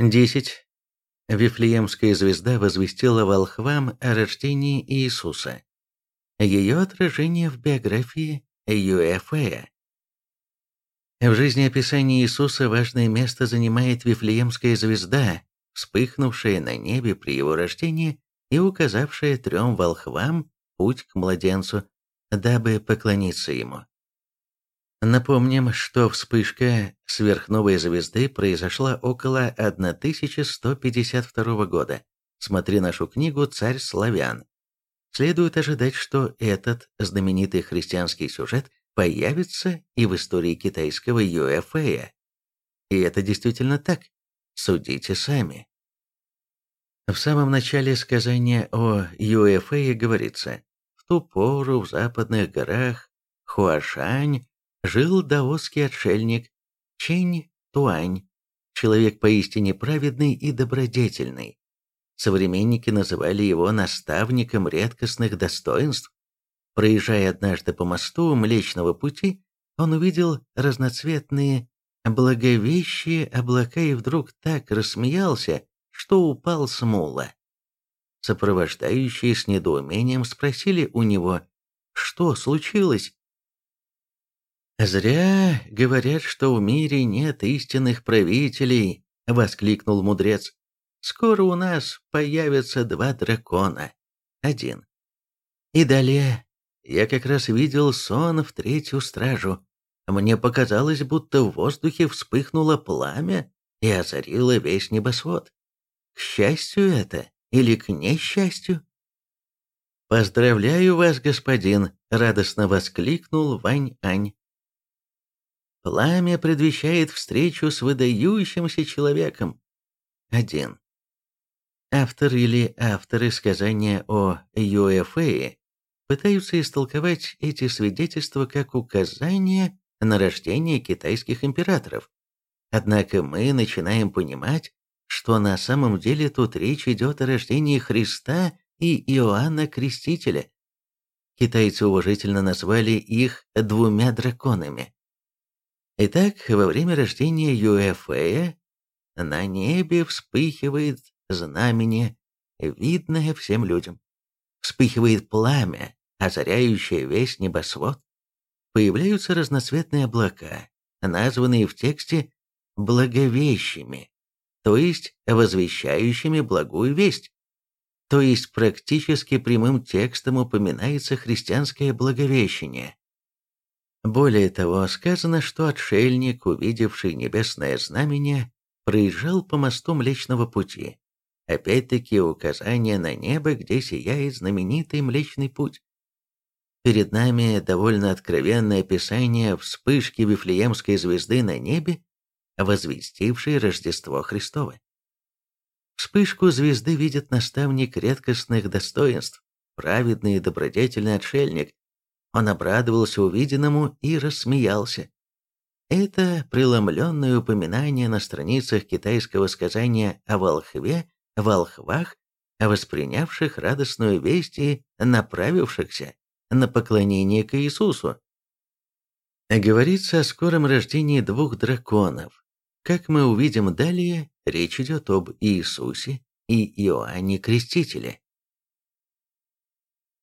10. Вифлеемская звезда возвестила волхвам о рождении Иисуса. Ее отражение в биографии Юэфея. В жизнеописании Иисуса важное место занимает Вифлеемская звезда, вспыхнувшая на небе при его рождении и указавшая трем волхвам путь к младенцу, дабы поклониться ему. Напомним, что вспышка сверхновой звезды произошла около 1152 года. Смотри нашу книгу «Царь славян». Следует ожидать, что этот знаменитый христианский сюжет появится и в истории китайского Юэфэя. И это действительно так. Судите сами. В самом начале сказания о Юэфэе говорится, в ту пору в западных горах Хуашань жил даосский отшельник Чень Туань, человек поистине праведный и добродетельный. Современники называли его наставником редкостных достоинств. Проезжая однажды по мосту Млечного Пути, он увидел разноцветные благовещие облака и вдруг так рассмеялся, что упал с мула. Сопровождающие с недоумением спросили у него, что случилось. «Зря говорят, что в мире нет истинных правителей», — воскликнул мудрец. «Скоро у нас появятся два дракона. Один. И далее я как раз видел сон в третью стражу. Мне показалось, будто в воздухе вспыхнуло пламя и озарило весь небосвод. К счастью это или к несчастью?» «Поздравляю вас, господин!» — радостно воскликнул Вань-Ань. Пламя предвещает встречу с выдающимся человеком. 1. Автор или авторы сказания о Юэфее пытаются истолковать эти свидетельства как указание на рождение китайских императоров. Однако мы начинаем понимать, что на самом деле тут речь идет о рождении Христа и Иоанна Крестителя. Китайцы уважительно назвали их двумя драконами. Итак, во время рождения Юэфея на небе вспыхивает знамение, видное всем людям. Вспыхивает пламя, озаряющее весь небосвод. Появляются разноцветные облака, названные в тексте благовещими, то есть возвещающими благую весть. То есть практически прямым текстом упоминается христианское благовещение. Более того, сказано, что отшельник, увидевший небесное знамение, проезжал по мосту Млечного Пути. Опять-таки указание на небо, где сияет знаменитый Млечный Путь. Перед нами довольно откровенное описание вспышки Вифлеемской звезды на небе, возвестившей Рождество Христово. Вспышку звезды видит наставник редкостных достоинств, праведный и добродетельный отшельник, он обрадовался увиденному и рассмеялся. Это преломленное упоминание на страницах китайского сказания о волхве, волхвах, воспринявших радостную весть и направившихся на поклонение к Иисусу. Говорится о скором рождении двух драконов. Как мы увидим далее, речь идет об Иисусе и Иоанне Крестителе.